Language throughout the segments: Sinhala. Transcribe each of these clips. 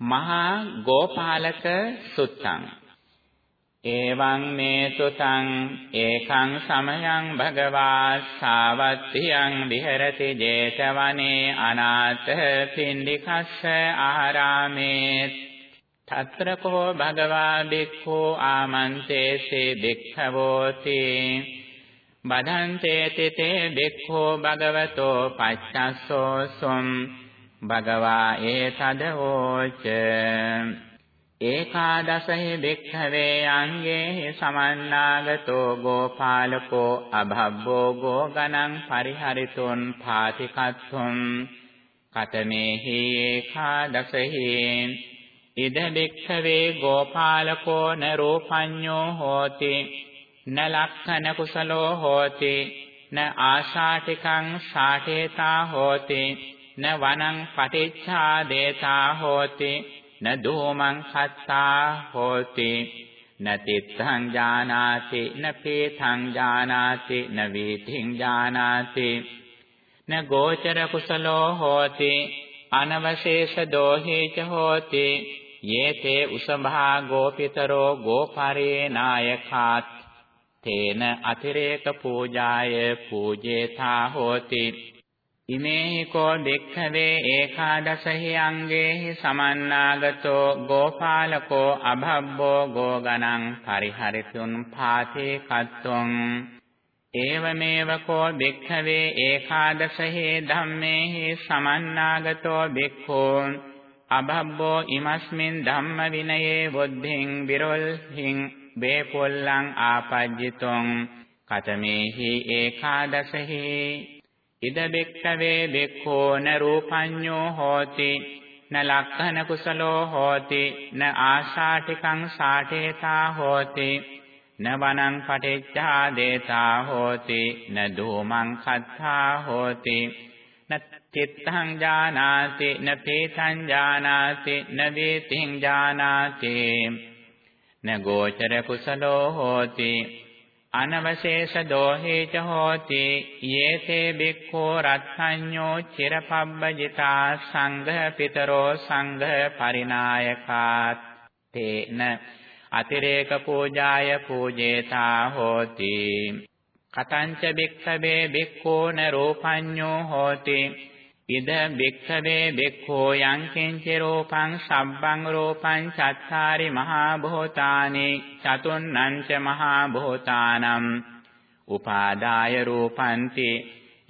මහා ගෝපාලක සුත්තං. එවං මේ සුතං ඒකං සමයං භගවා සාවත්තියං විහෙරති 제තවනේ අනාථ පින්ඩිකස්ස ආරාමේ తත්‍ර කෝ භගවා බික්ඛු ආමන්තේසේ බික්ඛවෝති. බදන්තේ තිතේ බික්ඛෝ භගවතෝ පච්චස්සෝ සොම්. භගවා ඒතදෝච ඒකාදසහි භික්ඛවේ අංගේ සමන්නාගතෝ ගෝපාලකෝ අභබ්බෝ ගෝගණං පරිහරිතුන් පාතිකත්තුම්. කතමේහි ඒකාදසහි ඉද භික්ඛවේ ගෝපාලකෝ නරෝපඤ්ඤෝ හෝති. න ලක්ඛන කුසලෝ හෝති. න ආශාටිකං සාඨේතා හෝති. න වනං පටිච්ඡාදේතා හෝති න දෝමං සත්තා හෝති න තිත්තං ජානාති න පේතං ජානාති න වීතිං ජානාති න ගෝචර කුසලෝ හෝති අනවශේෂ දෝහේච හෝති යේතේ උසභා ගෝපිතරෝ ගෝපරේ නායකාත් තේන අතිරේක පූජාය පූජේතා හෝති ඉමේහි කෝ දෙක්ඛවේ ඒකාදසහි අංගේහි සමන්නාගතෝ ගෝපාලකෝ අභබ්බෝ ගෝගණං පරිහරිතුන් පාතේ කත්තුං. ඒවමේව කෝ දෙක්ඛවේ ඒකාදසහි ධම්මේහි සමන්නාගතෝ බික්ඛෝ අභබ්බෝ ඉමස්මින් ධම්ම විනයේ වොද්ධින් විරොල්හින් බේපොල්ලං ආපජ්ජිතොං. කතමේහි ඒකාදසහි ඉද බෙක්කවේ බෙක්ඛෝ න රූපඤ්ඤෝ හෝති න ලක්ඛන කුසලෝ හෝති න ආශාටිකං සාඨේතා හෝති න වනං පටිච්චා දේතා හෝති න ධූමං කත්තා හෝති න චිත්තං ජානාති න පේතං ජානාති න වේතිං ජානාති න ගෝචර කුසලෝ හෝති අනවශේෂ දෝහේච හෝති යේතේ බික්ඛෝ රත්ථඤ්ඤෝ චිරපබ්බජිතා සංඝ පිතරෝ සංඝ පරිනායකාත් තේන අතිරේක පූජාය පූජේතා හෝති කතංච බික්ඛවේ බික්ඛෝ න රූපඤ්ඤෝ හෝති ඉද බික්ඛවේ බික්ඛෝ යං කිංචි රූපං සබ්බං රූපං චත්තාරි මහා භූතානි චතුන්නං ච මහා භූතානම් උපාදාය රූපන්ති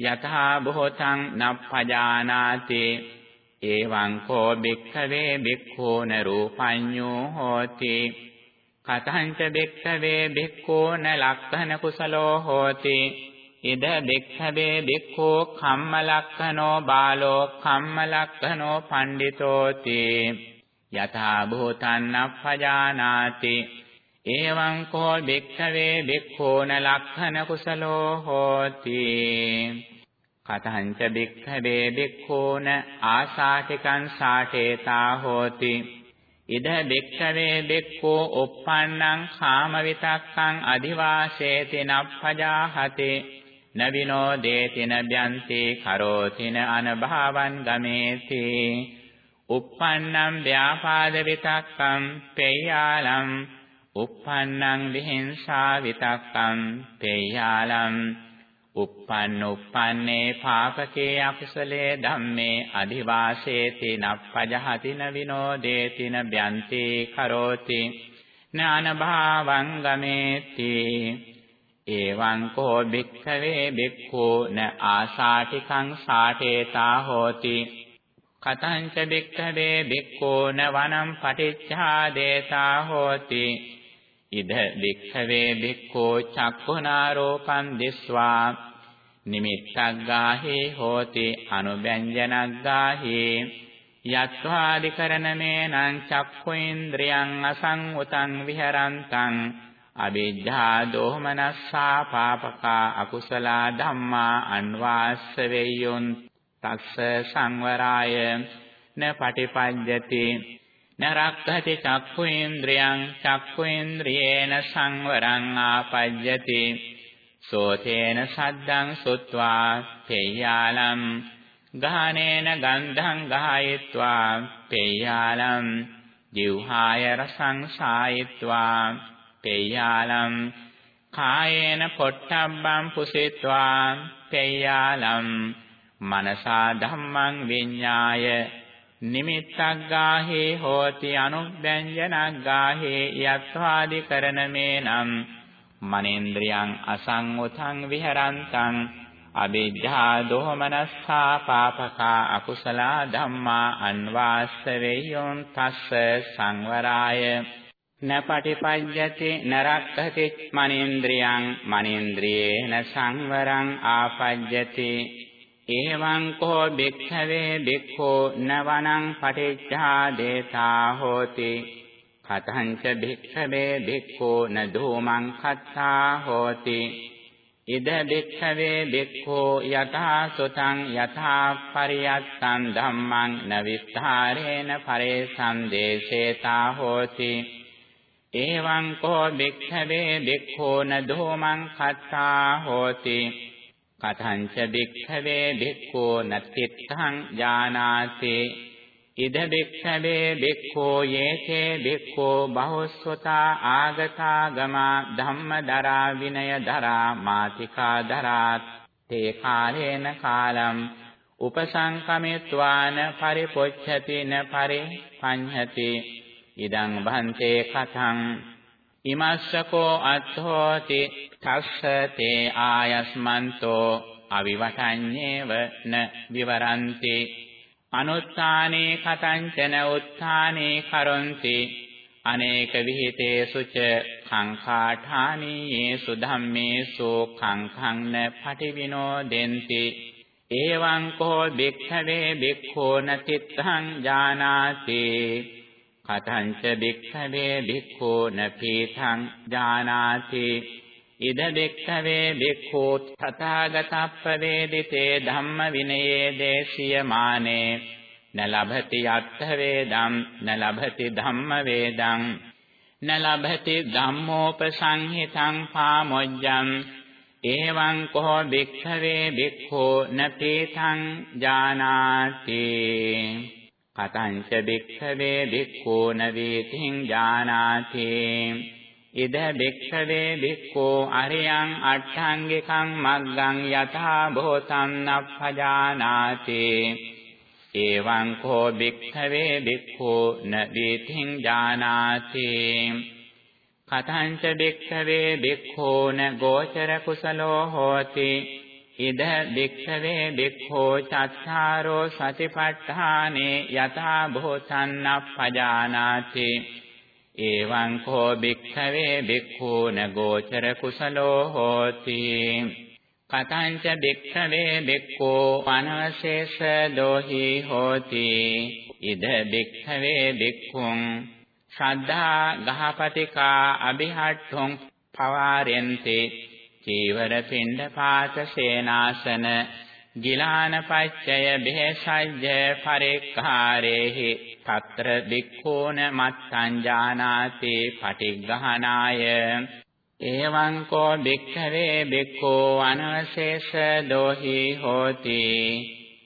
යතහා භූතං නප්පජානාති එවං කෝ බික්ඛවේ බික්ඛෝ න රූපඤ්ඤෝ හෝති කතංච බික්ඛවේ බික්ඛෝ න ලක්ඛන කුසලෝ හෝති ඉද බික්ඛවේ බික්ඛෝ කම්මලක්ඛනෝ බාලෝ කම්මලක්ඛනෝ පණ්ඩිතෝති යථා භූතං අප්පජානාති එවං කෝ බික්ඛවේ බික්ඛෝන ලක්ඛන කුසලෝ හෝති කතංච බික්ඛවේ බික්ඛෝන ආසාටිකං සාඨේතා හෝති ඉද බික්ඛවේ බික්ඛෝ uppannං කාම විතක්කං අදිවාසේති නප්පජාහතේ නවිනෝ දේතින බ්‍යන්ති කරෝතින අනභාවං ගමේති. uppannam ව්‍යාපාද විතක්කම් පේයාලම් uppannam විහිංසා විතක්කම් පේයාලම් uppන්න uppන්නේ පාපකේ අකුසලේ ධම්මේ අදිවාසේති නප්පජහති නවිනෝදේති නබ්‍යන්ති කරෝති ඥාන භාවං ගමේති. එවං කෝ භික්ඛවේ භික්ඛෝ න ආසාටිකං සාඨේතා හෝති. කතංච භික්ඛවේ භික්ඛෝ න වනම් පටිච්ඡාදේතා හෝති. ඉද භික්ඛවේ භික්ඛෝ චක්ඛුනාරෝපං දිස්වා. නිමිත්තක් ගාහේ හෝති අනුබ්‍යංජනක් ගාහේ යත්වාදිකරණමේනං චක්ඛුඉන්ද්‍රියං අසංඋතං විහරන්තං. අවිජ්ජා දෝමනස්සා පාපකා අකුසලා ධම්මා අන්වාස්ස වෙය්‍යොන් තස්ස සංවරාය. න පටිපඤ්ජති න රක්ඛති චක්ඛු ඉන්ද්‍රියං චක්ඛු ඉන්ද්‍රියේන සංවරං ආපජ්ජති. සෝතේන සද්දං සුත්වා තේයාලම්. ගානේන ගන්ධං ගායත්වා පේයාලම් ජීවහාය රසං සායත්වා පේයාලම් කායේන පොට්ටබ්බං පුසිත්වා පේයාලම් මනසා ධම්මං විඤ්ඤාය නිමිත්තක් ගාහේ හෝති අනුබ්බෙන්ජනක් ගාහේ යත්වාදි කරනමේ නම් මනේන්ද්‍රයන් අසංඋතං විහරන්තං අවිජ්ජා දෝමනස්සා පාපකා අකුසලා ධම්මා අන්වාස්ස වේයොන් තස්ස සංවරාය නපටිපඤ්ඤති නරක්ඛති මනේන්ද්‍රයන් මනේන්ද්‍රියේන සංවරං ආපඤ්ඤති එවං කෝ භික්ඛවේ භික්ඛෝ නවනං පටිච්චා දේතා හෝති කතංච භික්ඛවේ භික්ඛෝ න ධූමං කත්තා හෝති ඉද භික්ඛවේ භික්ඛෝ යථා සුතං යථා පරියත්තං ධම්මං න විස්තරේන පරේසං දේශේතා හෝති එවං කෝ භික්ඛවේ භික්ඛෝ න ධූමං කත්තා හෝති. කතංච භික්ඛවේ භික්ඛෝ නත්තිත්තං ජානාති. ඉද භික්ඛවේ භික්ඛෝ යේතේ භික්ඛෝ බහුස්සතා ආගතා ගමා ධම්මදරා විනය දරා මාතිකා දරා තේ කාලේන කාලම් උපසංකමෙත්වාන පරිපොච්ඡති න පරිපඤ්ඤති. ඉදං භන්තේ කතං ඉමස්සකෝ අත්ථෝති තස්ස තේ ආයස්මන්තෝ අවිවටඤ්ඤේව න විවරන්ති අනුත්ථානේ කතංචන උත්ථානේ කරොන්ති අනේක විහිතේසු ච සංඛාඨානීයේසු ධම්මේසු කංඛං න පටිවිනෝ දෙන්ති එවං කෝ භික්ඛවේ භික්ඛෝ නතිත්තං ජානාති කතංච භික්ඛවේ භික්ඛෝ නපීතං ජානාති. ඉද බෙක්ඛවේ බෙක්ඛෝ තථාගතප්ප වේදිතේ ධම්ම විනයේ දේශියමානේ. න ලභති අත්ථ වේදම් න ලභති ධම්ම වේදං න ලභති ධම්මෝපසංහිතං පාමොජ්ජං. එවං කෝ බික්ඛවේ බික්ඛෝ නපේතං ජානාති. කතංච බික්ඛවේ බික්ඛෝ නවේතිං ජානාති। ඉද භික්ඛවේ භික්ඛෝ අරියං අට්ඨංගිකං මග්ගං යථා භූතං නප්පජානාති। එවං කෝ භික්ඛවේ භික්ඛෝ න දීතිං ජානාති। කතංච භික්ඛවේ භික්ඛෝ න ගෝචර කුසලෝ හෝති। ඉද භික්ඛවේ භික්ඛෝ චත්තාරෝ සතිපට්ඨානේ යථා භූතං නප්පජානාති එවං කෝ භික්ඛවේ භික්ඛූන ගෝචර කුසලෝ හෝති. කතංච භික්ඛවේ භික්ඛෝ අනවශේෂ දෝහි හෝති. ඉද භික්ඛවේ භික්ඛුං ශ්‍රද්ධා ගහපතිකා අභිහට්ඨුං පවාරෙන්ති. චීවර පිණ්ඩ පාත සේනාසන ගිලාන පච්චය බෙහෙසජ්ජ පරික්ඛාරේහි తත්‍ර භික්ඛූන මත්තං ජානාති පටිග්ගහනාය එවං කෝ භික්ඛවේ භික්ඛෝ අනවශේෂ දෝහි හෝති.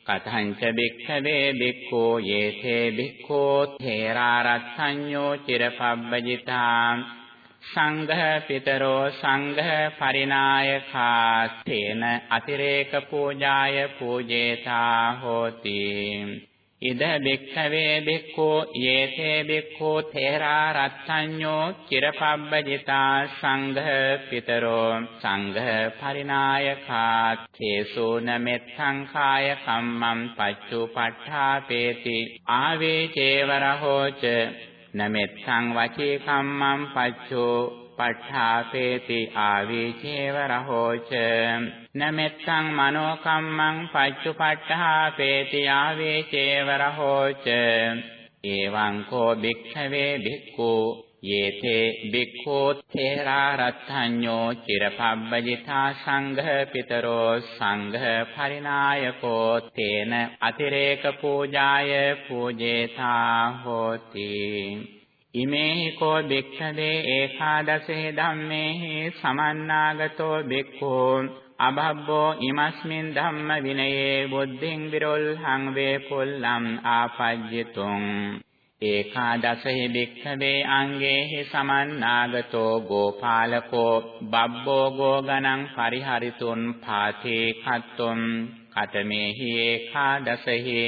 කතංච භික්ඛවේ භික්ඛෝ යේතේ භික්ඛෝ තේරාරත්ථඤ්ඤෝ චිරපබ්බජිතා. සංඝ පිතරෝ සංඝ පරිනායකා තේන අතිරේක පූජාය පූජේතා හෝති. ඉද බික්ඛවේ බික්ඛෝ යේතේ බික්ඛෝ තේරා රත්ත්‍ඤ්ඤෝ චිරපබ්බජිතා සංඝ පිතරෝ සංඝ පරිනායකා තේසෝ නමෙත්තං කාය කම්මං පච්චුපට්ඨාපේති ආවේ චේවරහෝච නමෙත්තං වචේ කම්මං පච්චෝ පට්ඨාපේති ආවේචේව රහෝච නමෙත්තං මනෝ කම්මං පච්චුපට්ඨාපේති ආවේචේව රහෝච එවං කෝ භික්ඛවේ භික්ඛු යේතේ භික්ඛෝ තේරා රත්ථඤ්ඤෝ චිරපබ්බජිතා සංඝ පිතරෝ සංඝ පරිනායකෝ තේන අතිරේක පූජාය පූජේතා හෝති. ඉමේහි කෝ භික්ඛවේ ඒකාදසේ ධම්මේහි සමන්නාගතෝ භික්ඛෝ අබබ්බෝ ඉමස්මින් ධම්ම විනයේ බුද්ධින් විරොල්හං වේ පුල්ලම් ආපජ්ජතුං. ඒකාදසහි භික්ඛවේ අංගේහි සමන්නාගතෝ ගෝපාලකෝ බබ්බෝ ගෝගණං පරිහරිතුන් පාතේ කත්තුම්. කතමේහි ඒකාදසහි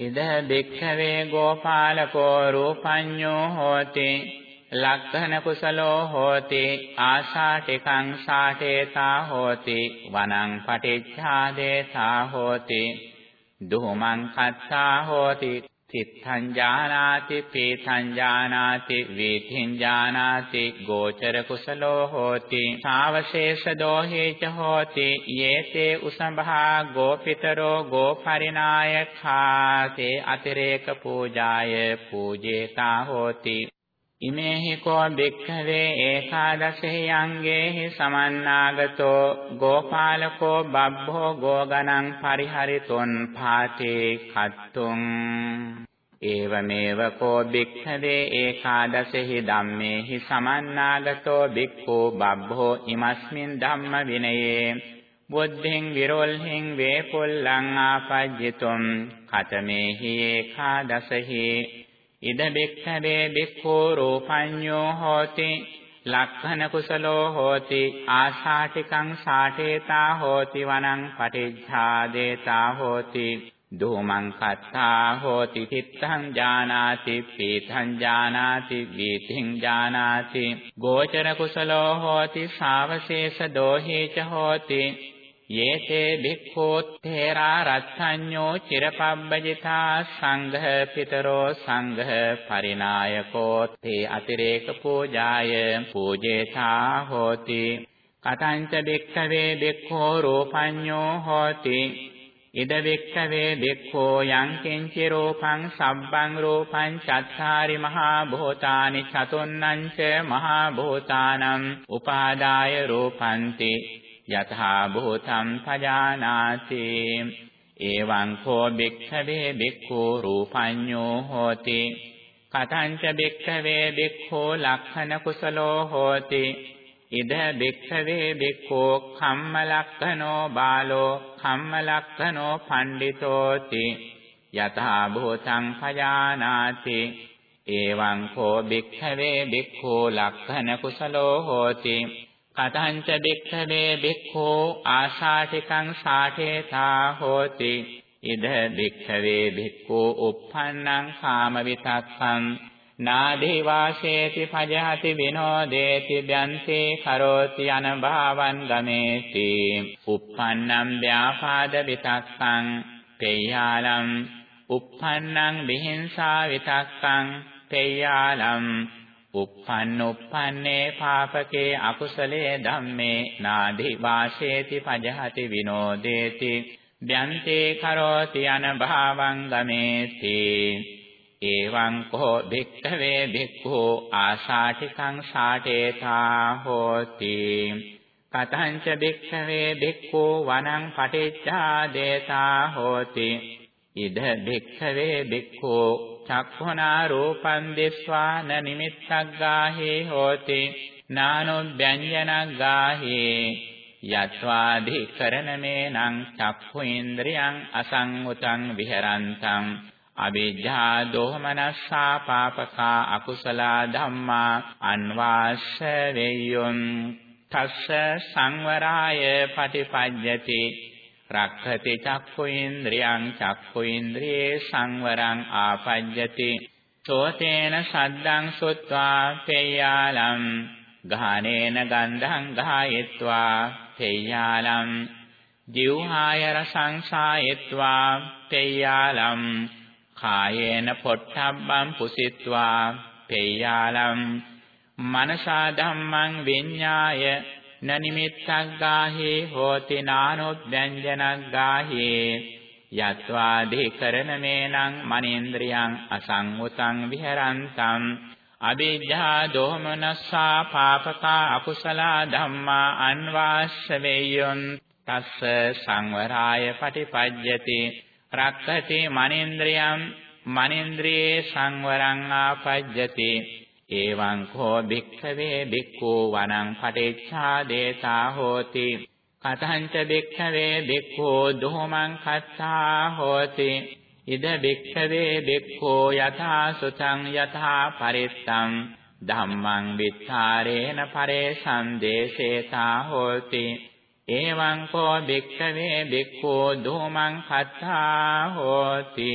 ඉද භික්ඛවේ ගෝපාලකෝ රූපඤ්ඤෝ හෝති. ලක්ඛන කුසලෝ හෝති ආශාටිකං සාඨේතා හෝති වනං පටිච්ඡාදේතා හෝති දුමං කත්තා හෝති තිත්තං ජානාති පීතං ජානාති වීතිං ජානාති ගෝචර කුසලෝ හෝති සාවශේෂ දෝහේච හෝති යේතේ උසම්භා ගෝපිතරෝ ගෝපරිනායඛාතේ අතිරේක පූජාය පූජේතා හෝති. ඉමේහි කෝ භික්ඛවේ ඒකාදශේ අංගේහි සමන්නාගතෝ ගෝපාලකෝ බබ්බෝ ගෝගණං පරිහරිතුන් පාතේ කත්තුං. ඒවමේව කෝ භික්ඛවේ ඒකාදශෙහි ධම්මේහි සමන්නාගතෝ භික්ඛු බබ්බෝ ඉමස්මින් ධම්ම විනයේ. බුද්ධින් විරොල්හින් වේපොල්ලං ආපජ්ජිතුම්. කතමේහි ඒකාදශෙහි ඉද බික්ඛවේ බික්ඛෝ රූපඤ්ඤෝ හෝති ලක්ඛන කුසලෝ හෝති ආශාටිකං සාඨේතා හෝති වනං පටිච්ඡාදේතා හෝති ධූමං කත්තා හෝති තිත්තං ජානාති පීතං ජානාති වීතිං ජානාති ගෝචර කුසලෝ හෝති සාවශේෂ දෝහේච හෝති යේතේ භික්ඛෝත්තේරා රත්ථඤ්ඤෝ චිරපබ්බජිතා සංඝ පිතරෝ සංඝ පරිනායකෝ තේ අතිරේක පූජාය පූජේතා හෝති කතංච භික්ඛවේ භික්ඛෝ රූපඤ්ඤෝ හෝති ඉද භික්ඛවේ භික්ඛෝ යං කිංචි රූපං සබ්බං රූපං චත්තාරි මහා භූතානි චතුන්නං ච මහා භූතානං උපාදාය රූපන්ති යථා භූතං පජානාති। එවං කෝ භික්ඛවේ භික්ඛු රූපඤ්ඤෝ හෝති। කතංච භික්ඛවේ භික්ඛෝ ලක්ඛන කුසලෝ හෝති। ඉද භික්ඛවේ භික්ඛෝ කම්මලක්ඛනෝ බාලෝ කම්මලක්ඛනෝ පණ්ඩිතෝති। යථා භූතං පජානාති। එවං කෝ භික්ඛවේ භික්ඛෝ ලක්ඛන කුසලෝ හෝති। කතංච බික්ඛවේ බික්ඛෝ ආශාටිකං සාඨේතා හෝති. ඉද බික්ඛවේ බික්ඛෝ uppannං කාම විතක්ඛං නාදී වාසේති පජහති විනෝදේති ද්‍යන්තේ කරෝති අනභාවං ගමේති. uppannං ව්‍යාපාද විතක්ඛං තේයාලම් uppannං විහිංසා විතක්ඛං තේයාලම් uppන්න uppන්නේ පාපකේ අකුසලේ ධම්මේ නාදි වාසේති පජහති විනෝදේති. ද්‍යන්තේ කරෝති අනභාවං ගමේති. එවං කෝ භික්ඛවේ භික්ඛෝ ආශාටිකං සාඨේතා හෝති. කතංච භික්ඛවේ භික්ඛෝ වනං පටිච්චාදේතා හෝති. ඉද භික්ඛවේ භික්ඛෝ චක්ඛුනා රූපං දිස්වා න නිමිත්තක් ගාහේ හෝති. නානොබ්බ්‍යංජනක් ගාහේ යත්වාධිකරණමේනං චක්ඛු ඉන්ද්‍රියං අසංඋතං විහරන්තං. අවිජ්ජා දෝමනස්සා පාපකා අකුසලා ධම්මා අන්වාස්ස වෙය්‍යොන්. තස්ස සංවරාය පටිපඤ්ඤති රක්ඛති චක්ඛු ඉන්ද්‍රියං චක්ඛු ඉන්ද්‍රියේ සංවරං ආපජ්ජති. සෝතේන සද්දං සුත්වා පේයාලම් ගානේන ගන්ධං ගායත්වා පේයාලම් ජීවහාය රසං සායත්වා පේයාලම් කායේන පොට්ටබ්බං පුසිත්වා පේයාලම් මනසා ධම්මං විඤ්ඤාය න නිමිත්තක් ගාහේ හෝති නානොබ්බ්‍යංජනක් ගාහේ යත්වාධිකරණමේනං මනේන්ද්‍රියං අසංඋතං විහරන්තං අවිජ්ජා දෝමනස්සා පාපකා අකුසලා ධම්මා අන්වාස්ස වේයොන් තස්ස සංවරාය පටිපජ්ජති රක්ඛති මනේන්ද්‍රියං මනේන්ද්‍රියේ සංවරං ආපජ්ජති එවං කෝ භික්ඛවේ භික්ඛූ වනං පටිච්ඡාදේතා හෝති කතංච භික්ඛවේ භික්ඛෝ දෝමං කත්තා හෝති ඉද භික්ඛවේ භික්ඛෝ යථා සුතං යථා පරිත්තං ධම්මං විත්තරේන පරේ සම්දේශේතා හෝති එවං කෝ භික්ඛවේ භික්ඛෝ ධූමං කත්තා හෝති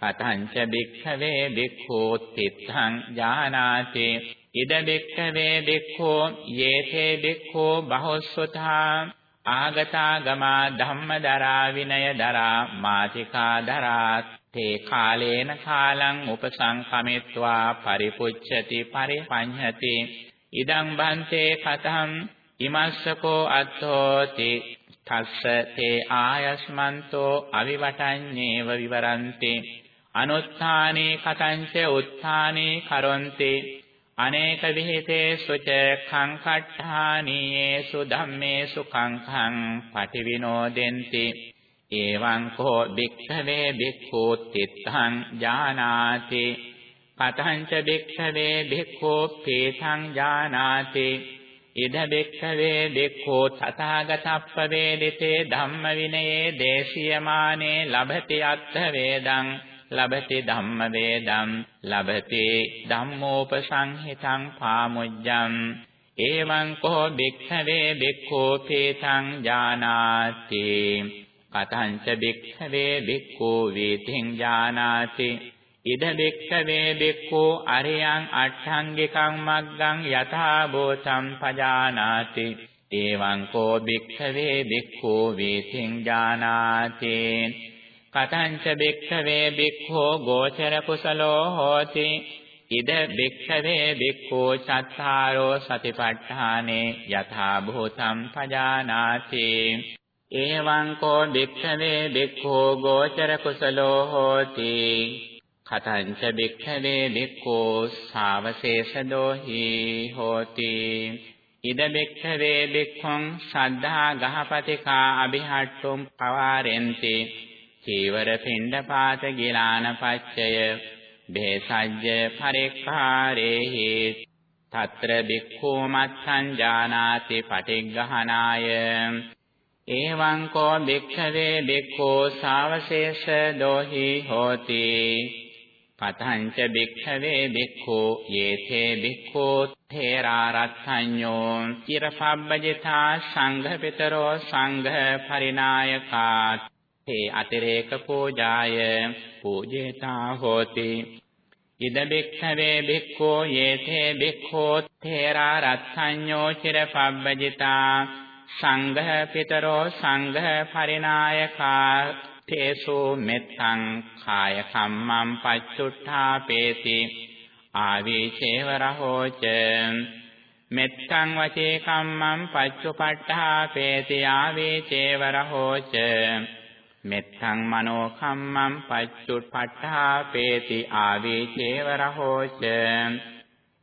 කතංච භික්ඛවේ භික්ඛෝ තිත්තං ජානාති ඉද භික්ඛවේ භික්ඛෝ යේතේ භික්ඛෝ බහොස්සතා ආගතා ගමා ධම්මදරා විනයදරා මාතිකා දරා තේ කාලේන කාලං උපසංකමිත්වා පරිපුච්ඡති පරිපඤ්ඤති ඉදං බන්තේ කතං ඉමස්සකෝ අත්තෝති තස්ස තේ ආයස්මන්තෝ අවිවටඤ්ඤේව විවරන්ති අනුත්ථානේ කතංච උත්ථානේ කරොන්ති। අනේක විහෙතේසු ච කංකට්ඨානීයේසු ධම්මේසු කංඛං පටිවිනෝදෙන්ති। එවං කෝ භික්ඛවේ භික්ඛූ තිත්තං ජානාති। කතංච භික්ඛවේ භික්ඛූ පේතං ජානාති। ඉද භික්ඛවේ භික්ඛූ තථාගතප්ප වේදිතේ ධම්ම විනයේ දේශියමානේ ලබති අත්ථ වේදං। ලබති ධම්ම වේදම් ලබති ධම්මෝපසංහිතං පාමුජ්ජං. එවං කෝ භික්ඛවේ භික්ඛෝ පේතං ජානාති. කතංච භික්ඛවේ භික්ඛෝ වේතිං ජානාති. ඉද භික්ඛවේ භික්ඛෝ අරියං අට්ඨංගිකං මග්ගං යථා භූතං පජානාති. එවං කෝ භික්ඛවේ භික්ඛෝ වේතිං ජානාති. කතංච භික්ඛවේ භික්ඛෝ ගෝචර කුසලෝ හෝති. ඉද භික්ඛවේ භික්ඛෝ චත්තාරෝ සතිපට්ඨානේ යථා භූතං පජානාති. එවං කෝ භික්ඛවේ භික්ඛෝ ගෝචර කුසලෝ හෝති. කතංච භික්ඛවේ භික්ඛෝ සාවශේෂදෝහි හෝති. ඉද භික්ඛවේ භික්ඛුං සද්ධා ගහපතිකා අභිහට්ටුම් පවාරෙන්ති. චීවර පිණ්ඩපාත ගිලාන පච්චය බේසජ්‍ය පරික්ඛාරේහි తත්‍ර භික්ඛෝ මත්සං ජානාති පටිග්ගහනාය. එවං කෝ භික්ඛවේ භික්ඛෝ සාවශේෂ දෝහි හෝති. පතංච භික්ඛවේ භික්ඛෝ යේතේ භික්ඛෝ තේරාරත්ථඤ්ඤෝ චිරපබ්බජිතා සංඝ පිතරෝ සංඝ පරිනායකා තේ අතිරේක පූජාය පූජේතා හෝති ඉද බික්ඛවේ බික්ඛෝ යේතේ බික්ඛෝ තේරා රත්ථඤ්ඤෝ චිරපබ්බජිතා සංඝ පිතරෝ සංඝ පරිනායකා තේසු මෙත්තං කාය කම්මං පච්චුට්ඨාපේති ආවේචේව රහෝච මෙත්තං වචේ කම්මං පච්චුපට්ඨාපේති ආවේචේව රහෝච මෙත්තං මනෝ කම්මං පච්චුප්පට්ඨාපේති ආවේචේව රහෝච।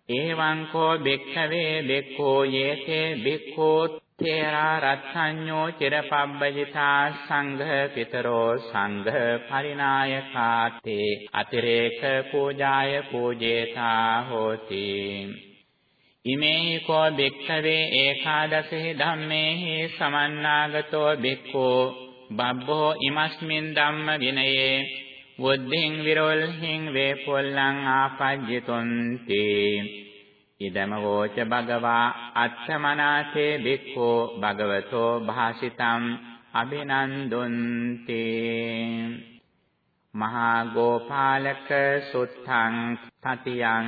එවං කෝ භික්ඛවේ භික්ඛෝ යේතේ භික්ඛෝ තේරා රත්ථඤ්ඤෝ චිරපබ්බජිතා සංඝ පිතරෝ සංඝ පරිනායකාතේ අතිරේක පූජාය පූජේතා හෝති। ඉමේ කෝ භික්ඛවේ ඒකාදසෙහි ධම්මේහි සමන්නාගතෝ භික්ඛෝ බබ්බෝ ඉමස්මින් ධම්ම විනයේ බුද්ධින් විරොල්හින් වේපොල්ලං ආපජ්ජතුන්ති. ඉදම වෝච භගවා අත්තමනාතේ බික්ඛෝ භගවතෝ භාසිතං අබිනන්දුන්ති මහා ගෝපාලක සුත්තං තතියං